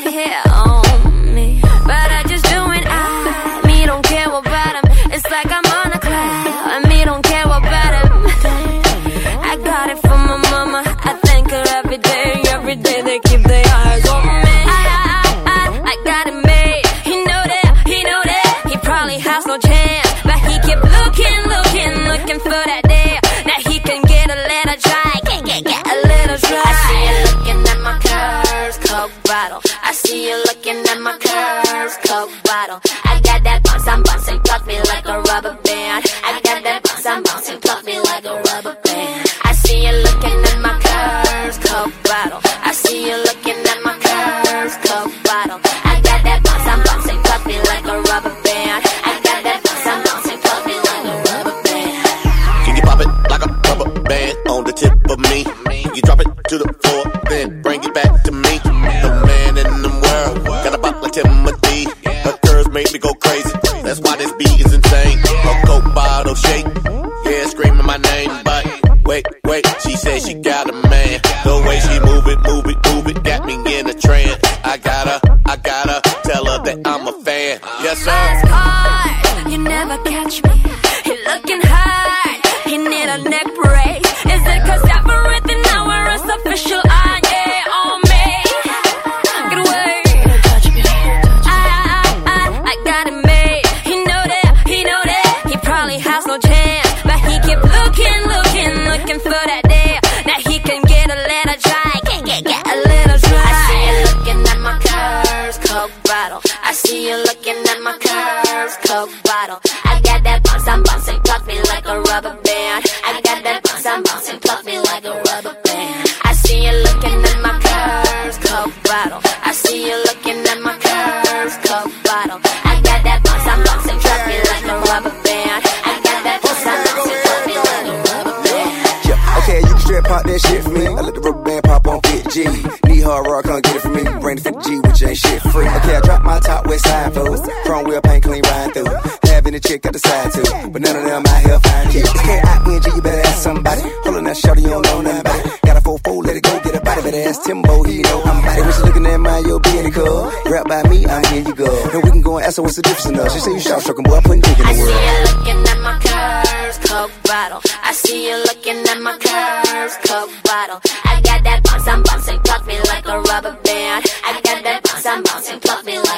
to hit on me. But I just do it, I, me don't care about him. It's like I'm on a cloud, me don't care about him. I got it from my mama, I thank her every day, every day coke bottle. I see you looking at my curves, coke bottle. I got that bounce, I'm bouncing, pluck me like a rubber band. I got that bounce, I'm bouncing, pluck me like a shake, looking, looking, looking for that day that he can get a little try. Get, get, get a little try. I see you looking at my curves, coke bottle. I see you looking at my curves, coke bottle. I got that bounce, I'm bouncing, pluck me like a rubber band. I got that bounce, I'm bouncing, pluck me like a rubber band. I see you looking at my curves, coke bottle. I see you looking at my curves, coke bottle. I got that bounce, I'm bouncing, that shit for me. I let the rubber band pop on 50G. Need hard rock, come get it from me. Bring the 50G, which ain't shit free. Okay, I drop my top with side food. Chrome wheel paint clean ride through. Having a chick at the side too. But none of them out here find you. Okay, I-N-G, you better ask somebody. On, that shorty, you don't know nothing about it. Got a 4-4, let it go, get a body. Better ask Timbo, he know I'm about it. She looking at my, yo, be in the club. Rap by me, I'm here you go. And we can go and ask her what's the difference in us. She say you short stroking, boy, I'm putting dick in the world. Rubber band. I got that bounce, I'm bouncing, pluck me like